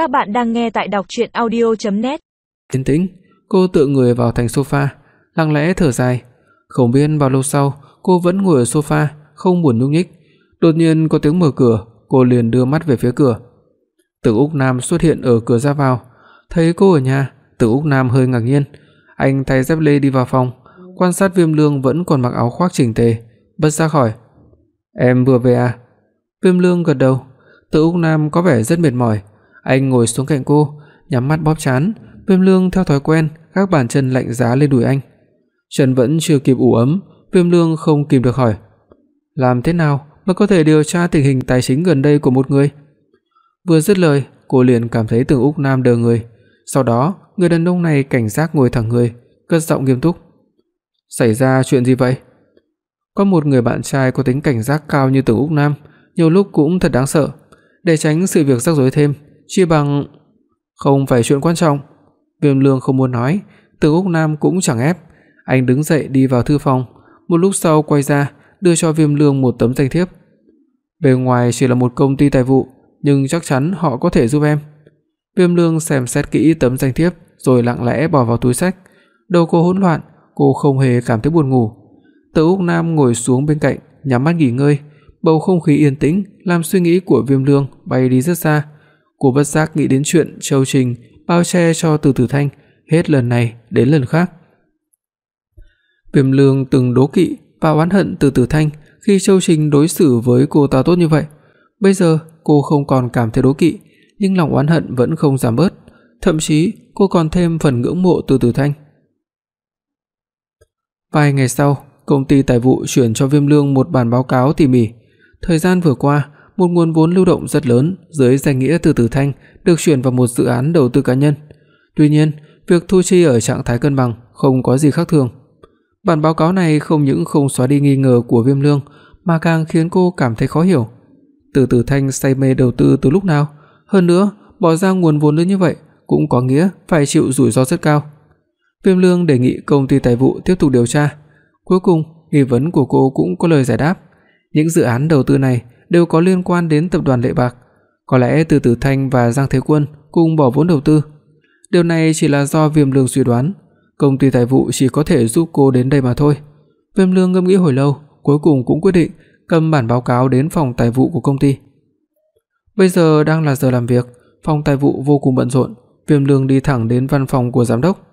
Các bạn đang nghe tại đọc audio net Yên tĩnh, cô tựa người vào thành sofa, lặng lẽ thở dài. Không biết bao lâu sau, cô vẫn ngồi ở sofa, không buồn nhúc nhích. Đột nhiên có tiếng mở cửa, cô liền đưa mắt về phía cửa. Từ Úc Nam xuất hiện ở cửa ra vào, thấy cô ở nhà, Từ Úc Nam hơi ngạc nhiên. Anh thay dép lê đi vào phòng, quan sát Viêm Lương vẫn còn mặc áo khoác chỉnh tề, bất giác hỏi: "Em vừa về à?" Viêm Lương gật đầu. Từ Úc Nam có vẻ rất mệt mỏi, anh ngồi xuống cạnh cô, nhắm mắt bóp trán, Viêm Lương theo thói quen gác bàn chân lạnh giá lên đùi anh. Chân vẫn chưa kịp ủ ấm, Viêm Lương không kìm được hỏi: "Làm thế nào mà có thể điều tra tình hình tài chính gần đây của một người?" Vừa dứt lời, cô liền cảm thấy Tưởng Úc Nam đờ người, sau đó, người đàn ông này cảnh giác ngồi thẳng người, cất giọng nghiêm túc: "Xảy ra chuyện gì vậy?" Có một người bạn trai có tính cảnh giác cao như Tưởng Úc Nam, nhiều lúc cũng thật đáng sợ. Để tránh sự việc rắc rối thêm, chi bằng không phải chuyện quan trọng. Viêm Lương không muốn nói, Tưởng Úc Nam cũng chẳng ép, anh đứng dậy đi vào thư phòng, một lúc sau quay ra, đưa cho Viêm Lương một tấm danh thiếp. Bề ngoài chỉ là một công ty tài vụ, nhưng chắc chắn họ có thể giúp em. Viêm Lương xem xét kỹ tấm danh thiếp rồi lặng lẽ bỏ vào túi xách. Đầu cô hỗn loạn, cô không hề cảm thấy buồn ngủ. Từ Úc Nam ngồi xuống bên cạnh, nhắm mắt nghỉ ngơi, bầu không khí yên tĩnh làm suy nghĩ của Viêm Lương bay đi rất xa. Cô bất giác nghĩ đến chuyện Châu Trình bao che cho Từ Tử Thanh hết lần này đến lần khác. Viêm Lương từng đố kỵ và oán hận Từ Tử Thanh khi Châu Trình đối xử với cô ta tốt như vậy. Bây giờ, cô không còn cảm thấy đố kỵ, nhưng lòng oán hận vẫn không giảm bớt, thậm chí cô còn thêm phần ngưỡng mộ Từ Tử Thanh. Vài ngày sau, công ty tài vụ chuyển cho Viêm Lương một bản báo cáo tỉ mỉ. Thời gian vừa qua, một nguồn vốn lưu động rất lớn dưới danh nghĩa Từ từ Thanh được chuyển vào một dự án đầu tư cá nhân. Tuy nhiên, việc thu chi ở trạng thái cân bằng không có gì khác thường. Bản báo cáo này không những không xóa đi nghi ngờ của Viêm Lương mà càng khiến cô cảm thấy khó hiểu. Từ từ Thanh say mê đầu tư từ lúc nào? Hơn nữa, bỏ ra nguồn vốn lớn như vậy cũng có nghĩa phải chịu rủi ro rất cao. Viêm Lương đề nghị công ty tài vụ tiếp tục điều tra. Cuối cùng, nghi vấn của cô cũng có lời giải đáp. Những dự án đầu tư này đều có liên quan đến tập đoàn Lệ Bạc, có lẽ Từ Tử Thanh và Giang Thế Quân cùng bỏ vốn đầu tư. Điều này chỉ là do Viêm Lương suy đoán, công ty tài vụ chỉ có thể giúp cô đến đây mà thôi. Viêm Lương ngẫm nghĩ hồi lâu, cuối cùng cũng quyết định cầm bản báo cáo đến phòng tài vụ của công ty. Bây giờ đang là giờ làm việc, phòng tài vụ vô cùng bận rộn, Viêm Lương đi thẳng đến văn phòng của giám đốc.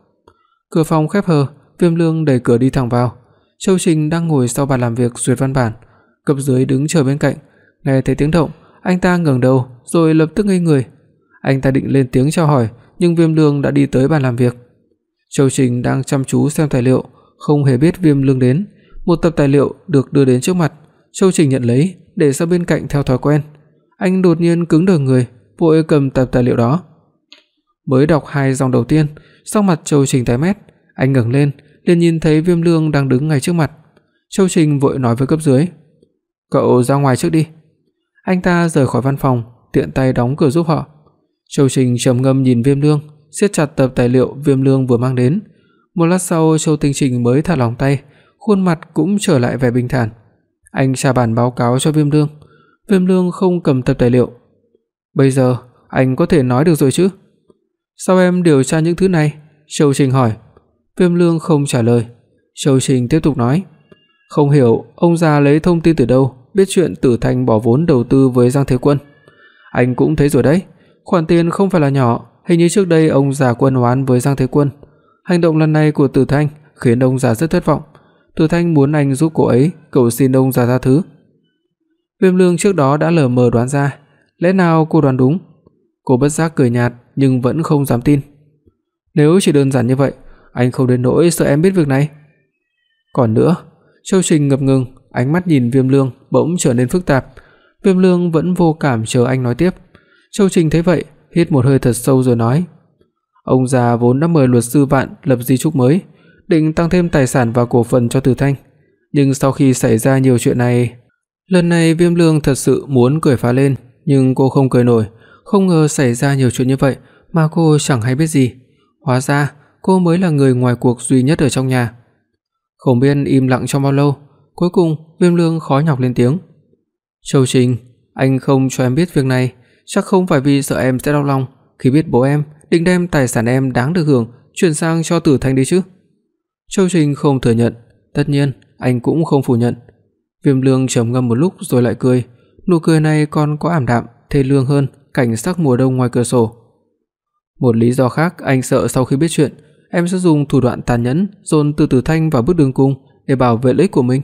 Cửa phòng khép hờ, Viêm Lương đẩy cửa đi thẳng vào. Châu Trình đang ngồi sau bàn làm việc duyệt văn bản, cấp dưới đứng chờ bên cạnh, nghe thấy tiếng động, anh ta ngẩng đầu rồi lập tức ngây người. Anh ta định lên tiếng chào hỏi, nhưng Viêm Lương đã đi tới bàn làm việc. Châu Trình đang chăm chú xem tài liệu, không hề biết Viêm Lương đến. Một tập tài liệu được đưa đến trước mặt, Châu Trình nhận lấy, để sang bên cạnh theo thói quen. Anh đột nhiên cứng đờ người, vội cầm tập tài liệu đó. Mới đọc hai dòng đầu tiên, sắc mặt Châu Trình tái mét, anh ngẩng lên, liền nhìn thấy Viêm Lương đang đứng ngay trước mặt. Châu Trình vội nói với cấp dưới: "Cậu ra ngoài trước đi." Anh ta rời khỏi văn phòng, tiện tay đóng cửa giúp họ. Châu Trình trầm ngâm nhìn Viêm Lương, siết chặt tập tài liệu Viêm Lương vừa mang đến. Một lát sau, Châu Tinh Trình mới thả lỏng tay, khuôn mặt cũng trở lại vẻ bình thản. Anh tra bản báo cáo cho Viêm Lương. Viêm Lương không cầm tập tài liệu. "Bây giờ anh có thể nói được rồi chứ?" "Sao em điều tra những thứ này?" Châu Trình hỏi. Viêm Lương không trả lời. Châu Trình tiếp tục nói: "Không hiểu ông già lấy thông tin từ đâu, biết chuyện Tử Thanh bỏ vốn đầu tư với Giang Thế Quân. Anh cũng thấy rồi đấy, khoản tiền không phải là nhỏ, hình như trước đây ông già quân oán với Giang Thế Quân. Hành động lần này của Tử Thanh khiến ông già rất thất vọng. Tử Thanh muốn anh giúp cô ấy, cầu xin ông già tha thứ." Viêm Lương trước đó đã lờ mờ đoán ra, lẽ nào cô đoán đúng? Cô bất giác cười nhạt nhưng vẫn không dám tin. Nếu chỉ đơn giản như vậy, anh không đến nỗi sợ em biết việc này. Còn nữa, Châu Trình ngập ngừng, ánh mắt nhìn Viêm Lương bỗng trở nên phức tạp. Viêm Lương vẫn vô cảm chờ anh nói tiếp. Châu Trình thấy vậy, hít một hơi thật sâu rồi nói: "Ông già vốn đã mời luật sư Vạn lập di chúc mới, định tăng thêm tài sản và cổ phần cho Từ Thanh, nhưng sau khi xảy ra nhiều chuyện này, lần này Viêm Lương thật sự muốn cười phá lên, nhưng cô không cười nổi, không ngờ xảy ra nhiều chuyện như vậy mà cô chẳng hay biết gì. Hóa ra cô mới là người ngoài cuộc duy nhất ở trong nhà. Không biết im lặng trong bao lâu, cuối cùng Viêm Lương khó nhọc lên tiếng. "Châu Trình, anh không cho em biết việc này, chắc không phải vì sợ em sẽ đau lòng, khi biết bố em định đem tài sản em đáng được hưởng chuyển sang cho Tử Thanh đi chứ?" Châu Trình không thừa nhận, tất nhiên anh cũng không phủ nhận. Viêm Lương trầm ngâm một lúc rồi lại cười, nụ cười này còn có ảm đạm, thê lương hơn cảnh sắc mùa đông ngoài cửa sổ. Một lý do khác anh sợ sau khi biết chuyện, em sẽ dùng thủ đoạn tàn nhẫn dồn Từ Tử Thanh vào bước đường cùng để bảo vệ lợi ích của mình.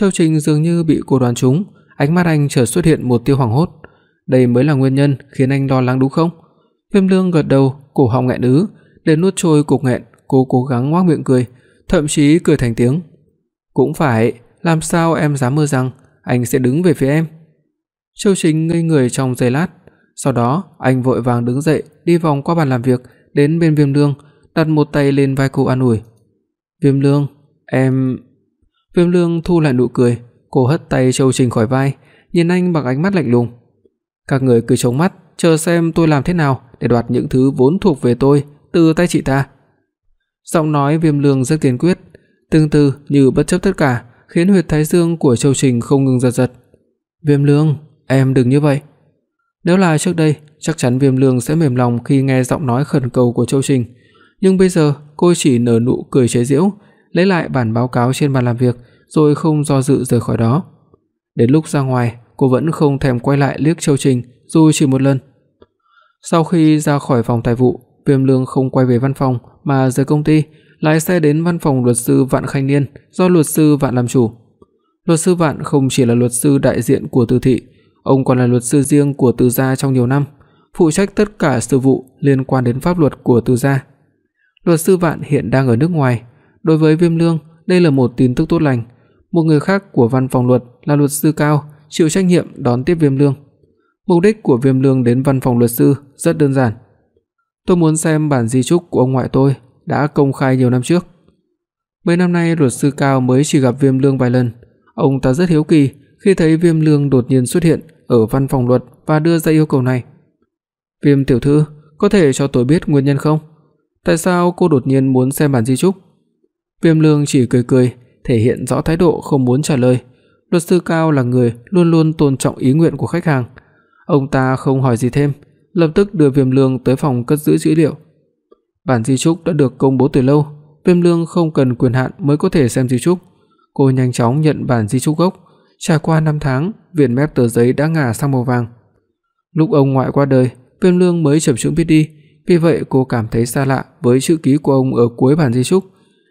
Châu Trình dường như bị cô đoán trúng, ánh mắt anh chợt xuất hiện một tia hoảng hốt. Đây mới là nguyên nhân khiến anh lo lắng đúng không? Viêm Lương gật đầu, cổ họng nghẹn ứ, để nuốt trôi cục nghẹn, cô cố gắng ngoác miệng cười, thậm chí cười thành tiếng. "Cũng phải, làm sao em dám mơ rằng anh sẽ đứng về phía em?" Châu Trình ngây người trong giây lát, sau đó anh vội vàng đứng dậy, đi vòng qua bàn làm việc đến bên Viêm Lương, đặt một tay lên vai cô an ủi. "Viêm Lương, em..." Viêm Lương thu lại nụ cười, cô hất tay Châu Trình khỏi vai, nhìn anh bằng ánh mắt lạnh lùng. "Các người cứ chống mắt, chờ xem tôi làm thế nào để đoạt những thứ vốn thuộc về tôi từ tay chị ta." Giọng nói Viêm Lương rất kiên quyết, tương tự như bất chấp tất cả, khiến huyệt thái dương của Châu Trình không ngừng giật giật. "Viêm Lương, em đừng như vậy." Nếu là trước đây, chắc chắn Viêm Lương sẽ mềm lòng khi nghe giọng nói khẩn cầu của Châu Trình, nhưng bây giờ cô chỉ nở nụ cười chế giễu, lấy lại bản báo cáo trên bàn làm việc rồi không do dự rời khỏi đó. Đến lúc ra ngoài, cô vẫn không thèm quay lại liếc Châu Trình dù chỉ một lần. Sau khi ra khỏi phòng tài vụ, Viêm Lương không quay về văn phòng mà rời công ty, lái xe đến văn phòng luật sư Vạn Khanh Niên do luật sư Vạn làm chủ. Luật sư Vạn không chỉ là luật sư đại diện của Từ thị, ông còn là luật sư riêng của Từ gia trong nhiều năm, phụ trách tất cả sự vụ liên quan đến pháp luật của Từ gia. Luật sư Vạn hiện đang ở nước ngoài, đối với Viêm Lương, đây là một tin tức tốt lành. Một người khác của văn phòng luật là luật sư Cao, chịu trách nhiệm đón tiếp Viêm Lương. Mục đích của Viêm Lương đến văn phòng luật sư rất đơn giản. Tôi muốn xem bản di chúc của ông ngoại tôi đã công khai nhiều năm trước. Mấy năm nay luật sư Cao mới chỉ gặp Viêm Lương vài lần, ông ta rất hiếu kỳ khi thấy Viêm Lương đột nhiên xuất hiện ở văn phòng luật và đưa ra yêu cầu này. "Viêm tiểu thư, có thể cho tôi biết nguyên nhân không? Tại sao cô đột nhiên muốn xem bản di chúc?" Viêm Lương chỉ cười cười, thể hiện rõ thái độ không muốn trả lời. Luật sư Cao là người luôn luôn tôn trọng ý nguyện của khách hàng. Ông ta không hỏi gì thêm, lập tức đưa Viêm Lương tới phòng cất giữ dữ liệu. Bản di chúc đã được công bố từ lâu, Viêm Lương không cần quyền hạn mới có thể xem di chúc. Cô nhanh chóng nhận bản di chúc gốc, trải qua 5 tháng, viền mép tờ giấy đã ngả sang màu vàng. Lúc ông ngoại qua đời, Viêm Lương mới chậm chững biết đi, vì vậy cô cảm thấy xa lạ với chữ ký của ông ở cuối bản di chúc,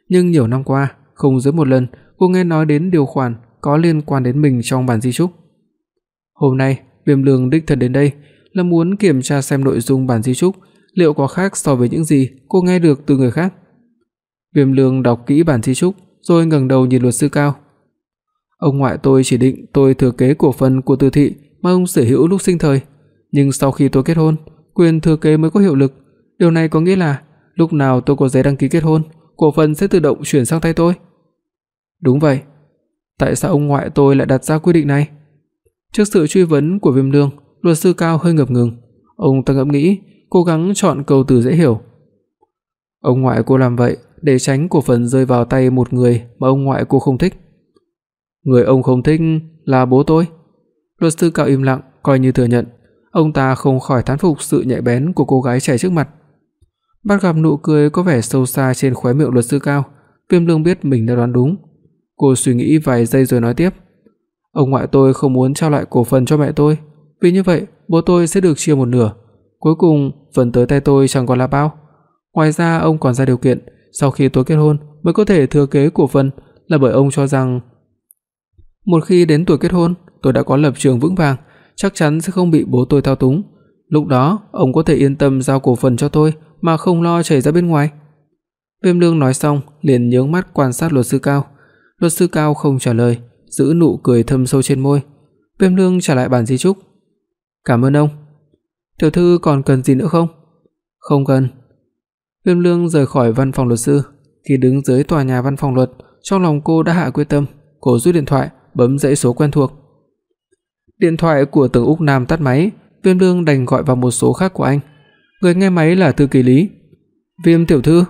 nhưng nhiều năm qua, không dưới một lần cô nghe nói đến điều khoản có liên quan đến mình trong bản di chúc. Hôm nay, Viêm Lương đích thân đến đây là muốn kiểm tra xem nội dung bản di chúc liệu có khác so với những gì cô nghe được từ người khác. Viêm Lương đọc kỹ bản di chúc rồi ngẩng đầu nhìn luật sư Cao. Ông ngoại tôi chỉ định tôi thừa kế cổ phần của Từ thị mà ông sở hữu lúc sinh thời, nhưng sau khi tôi kết hôn, quyền thừa kế mới có hiệu lực. Điều này có nghĩa là lúc nào tôi có giấy đăng ký kết hôn, cổ phần sẽ tự động chuyển sang tay tôi. Đúng vậy. Tại sao ông ngoại tôi lại đặt ra quy định này? Trước sự truy vấn của Viêm Lương, luật sư Cao hơi ngập ngừng. Ông ta ngẫm nghĩ, cố gắng chọn câu từ dễ hiểu. Ông ngoại cô làm vậy để tránh cổ phần rơi vào tay một người mà ông ngoại cô không thích. Người ông không thích là bố tôi. Luật sư Cao im lặng, coi như thừa nhận, ông ta không khỏi thán phục sự nhạy bén của cô gái trẻ trước mặt. Bắt gặp nụ cười có vẻ sâu xa trên khóe miệng luật sư Cao, Viêm Lương biết mình đã đoán đúng. Cô suy nghĩ vài giây rồi nói tiếp: "Ông ngoại tôi không muốn trao lại cổ phần cho mẹ tôi, vì như vậy bố tôi sẽ được chia một nửa, cuối cùng phần tới tay tôi chẳng còn là bao. Ngoài ra ông còn ra điều kiện, sau khi tôi kết hôn mới có thể thừa kế cổ phần, là bởi ông cho rằng một khi đến tuổi kết hôn, tôi đã có lập trường vững vàng, chắc chắn sẽ không bị bố tôi thao túng. Lúc đó, ông có thể yên tâm giao cổ phần cho tôi mà không lo chảy ra bên ngoài." Viêm Lương nói xong, liền nhướng mắt quan sát luật sư Cao. Luật sư Cao không trả lời, giữ nụ cười thâm sâu trên môi. Viêm Lương trả lại bản di chúc. "Cảm ơn ông. Tiểu thư còn cần gì nữa không?" "Không cần." Viêm Lương rời khỏi văn phòng luật sư, khi đứng dưới tòa nhà văn phòng luật, trong lòng cô đã hạ quyết tâm, cô rút điện thoại, bấm dãy số quen thuộc. Điện thoại của Tưởng Úc Nam tắt máy, Viêm Lương đành gọi vào một số khác của anh. Người nghe máy là thư ký Lý. "Viêm tiểu thư."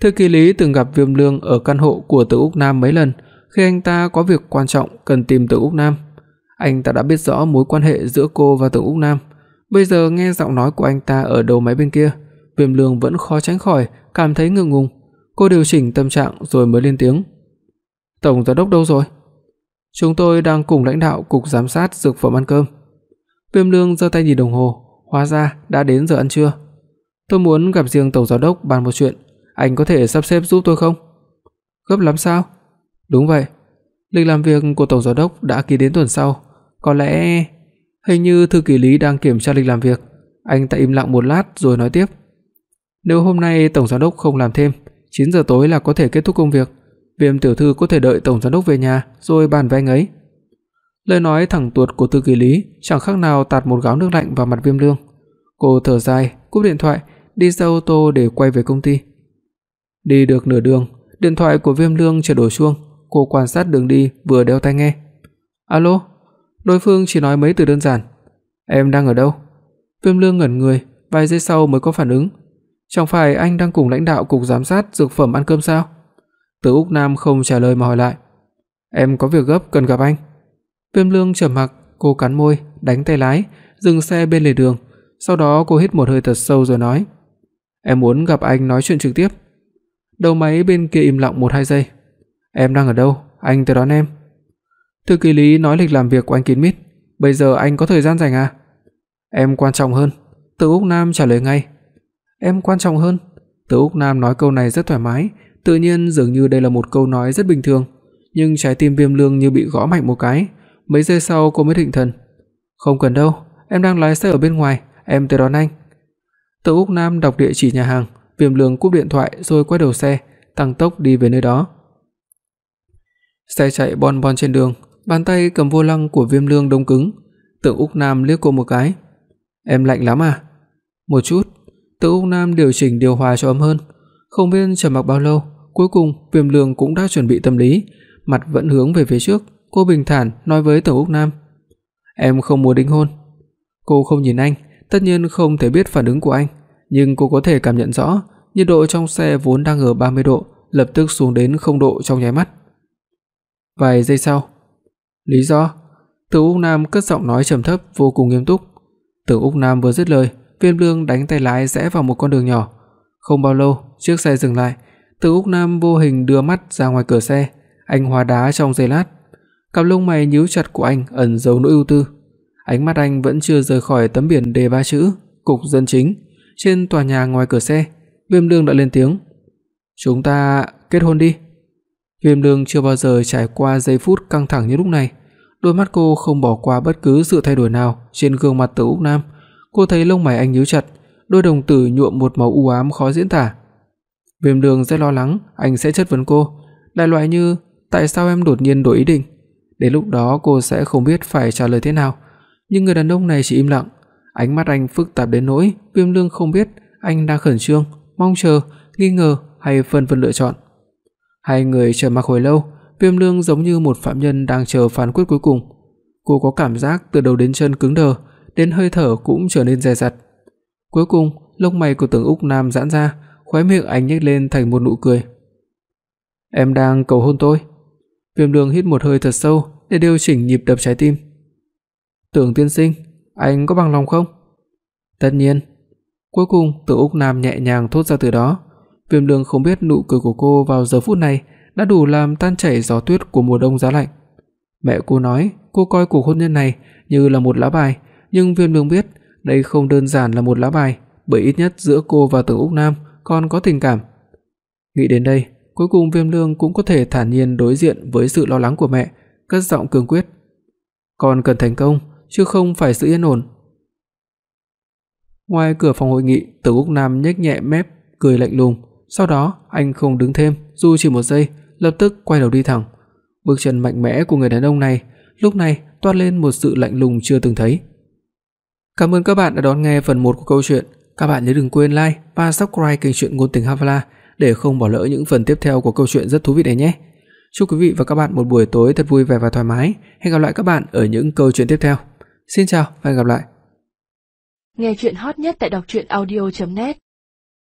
Thư ký Lý từng gặp Viêm Lương ở căn hộ của Từ Úc Nam mấy lần, khi anh ta có việc quan trọng cần tìm Từ Úc Nam. Anh ta đã biết rõ mối quan hệ giữa cô và Từ Úc Nam, Bây giờ nghe giọng nói của anh ta ở đầu máy bên kia, Viêm Lương vẫn khó tránh khỏi cảm thấy ngượng ngùng. Cô điều chỉnh tâm trạng rồi mới lên tiếng. "Tổng giám đốc đâu rồi?" "Chúng tôi đang cùng lãnh đạo cục giám sát dược phẩm ăn cơm." Viêm Lương giơ tay nhìn đồng hồ, hóa ra đã đến giờ ăn trưa. "Tôi muốn gặp riêng tổng giám đốc bàn một chuyện, anh có thể sắp xếp giúp tôi không?" "Gấp lắm sao?" "Đúng vậy. Lịch làm việc của tổng giám đốc đã ký đến tuần sau, có lẽ hình như thư ký Lý đang kiểm tra lịch làm việc." Anh ta im lặng một lát rồi nói tiếp. Nếu hôm nay tổng giám đốc không làm thêm, 9 giờ tối là có thể kết thúc công việc. Viêm tiểu thư có thể đợi tổng giám đốc về nhà rồi bàn với anh ấy. Lời nói thẳng tuột của thư ký Lý chẳng khác nào tạt một gáo nước lạnh vào mặt Viêm Lương. Cô thở dài, cúp điện thoại, đi ra ô tô để quay về công ty. Đi được nửa đường, điện thoại của Viêm Lương chợt đổ chuông, cô quan sát đường đi vừa đeo tai nghe. "Alo?" Đối phương chỉ nói mấy từ đơn giản. "Em đang ở đâu?" Viêm Lương ngẩn người, vài giây sau mới có phản ứng, Chẳng phải anh đang cùng lãnh đạo cục giám sát dược phẩm ăn cơm sao? Từ Úc Nam không trả lời mà hỏi lại. Em có việc gấp cần gặp anh. Viêm Lương trầm mặc, cô cắn môi, đánh tay lái, dừng xe bên lề đường, sau đó cô hít một hơi thật sâu rồi nói: "Em muốn gặp anh nói chuyện trực tiếp." Đầu máy bên kia im lặng một hai giây. "Em đang ở đâu? Anh tới đón em." Thư ký Lý nói lịch làm việc của anh kín mít, "Bây giờ anh có thời gian rảnh à?" "Em quan trọng hơn." Từ Úc Nam trả lời ngay, Em quan trọng hơn. Từ Úc Nam nói câu này rất thoải mái, tự nhiên dường như đây là một câu nói rất bình thường, nhưng trái tim Viêm Lương như bị gõ mạnh một cái, mấy giây sau cô mới định thần. "Không cần đâu, em đang lái xe ở bên ngoài, em tới đón anh." Từ Úc Nam đọc địa chỉ nhà hàng, Viêm Lương cúp điện thoại rồi quay đầu xe, tăng tốc đi về nơi đó. Xe chạy bon bon trên đường, bàn tay cầm vô lăng của Viêm Lương đông cứng, Tưởng Úc Nam liếc cô một cái. "Em lạnh lắm à?" "Một chút." Từ Úc Nam điều chỉnh điều hòa cho ấm hơn. Không biết trầm mặc bao lâu, cuối cùng Viêm Lương cũng đã chuẩn bị tâm lý, mặt vẫn hướng về phía trước, cô bình thản nói với Từ Úc Nam: "Em không muốn đính hôn." Cô không nhìn anh, tất nhiên không thể biết phản ứng của anh, nhưng cô có thể cảm nhận rõ, nhiệt độ trong xe vốn đang ở 30 độ, lập tức xuống đến 0 độ trong nháy mắt. Vài giây sau, lý do? Từ Úc Nam cất giọng nói trầm thấp vô cùng nghiêm túc. Từ Úc Nam vừa dứt lời, Viêm Lương đánh tay lái rẽ vào một con đường nhỏ. Không bao lâu, chiếc xe dừng lại, Từ Úc Nam vô hình đưa mắt ra ngoài cửa xe, anh hóa đá trong giây lát. Cặp lông mày nhíu chặt của anh ẩn giấu nỗi ưu tư. Ánh mắt anh vẫn chưa rời khỏi tấm biển đề ba chữ cục dân chính trên tòa nhà ngoài cửa xe. Viêm Lương đã lên tiếng: "Chúng ta kết hôn đi." Viêm Lương chưa bao giờ trải qua giây phút căng thẳng như lúc này, đôi mắt cô không bỏ qua bất cứ sự thay đổi nào trên gương mặt Từ Úc Nam. Cô thấy lông mày anh nhíu chặt, đôi đồng tử nhuộm một màu u ám khó diễn tả. Viêm Dương rất lo lắng anh sẽ chất vấn cô, đại loại như tại sao em đột nhiên đổi ý định. Đến lúc đó cô sẽ không biết phải trả lời thế nào, nhưng người đàn ông này chỉ im lặng, ánh mắt anh phức tạp đến nỗi Viêm Lương không biết anh đang khẩn trương, mong chờ, nghi ngờ hay phân vân lựa chọn. Hai người chờ mặc hồi lâu, Viêm Lương giống như một phạm nhân đang chờ phán quyết cuối cùng. Cô có cảm giác từ đầu đến chân cứng đờ, đến hơi thở cũng trở nên dè dặt. Cuối cùng, lông mày của Tưởng Úc Nam giãn ra, khóe miệng anh nhếch lên thành một nụ cười. "Em đang cầu hôn tôi?" Viêm Đường hít một hơi thật sâu để điều chỉnh nhịp đập trái tim. "Tưởng tiên sinh, anh có bằng lòng không?" "Tất nhiên." Cuối cùng, Từ Úc Nam nhẹ nhàng thốt ra từ đó. Viêm Đường không biết nụ cười của cô vào giờ phút này đã đủ làm tan chảy gió tuyết của mùa đông giá lạnh. Mẹ cô nói, cô coi cuộc hôn nhân này như là một lá bài, nhưng Viêm Lương biết đây không đơn giản là một lá bài, bởi ít nhất giữa cô và Tưởng Úc Nam còn có tình cảm. Nghĩ đến đây, cuối cùng Viêm Lương cũng có thể thản nhiên đối diện với sự lo lắng của mẹ, cất giọng cương quyết. "Con cần thành công, chứ không phải sự yên ổn." Ngoài cửa phòng hội nghị, Từ Úc Nam nhếch nhẹ mép, cười lạnh lùng, sau đó anh không đứng thêm, dù chỉ một giây, lập tức quay đầu đi thẳng. Bước chân mạnh mẽ của người đàn ông này lúc này toát lên một sự lạnh lùng chưa từng thấy. Cảm ơn các bạn đã đón nghe phần 1 của câu chuyện. Các bạn nhớ đừng quên like và subscribe kênh truyện ngôn tình Havala để không bỏ lỡ những phần tiếp theo của câu chuyện rất thú vị này nhé. Chúc quý vị và các bạn một buổi tối thật vui vẻ và thoải mái. Hẹn gặp lại các bạn ở những câu chuyện tiếp theo. Xin chào và hẹn gặp lại. Nghe truyện hot nhất tại doctruyenaudio.net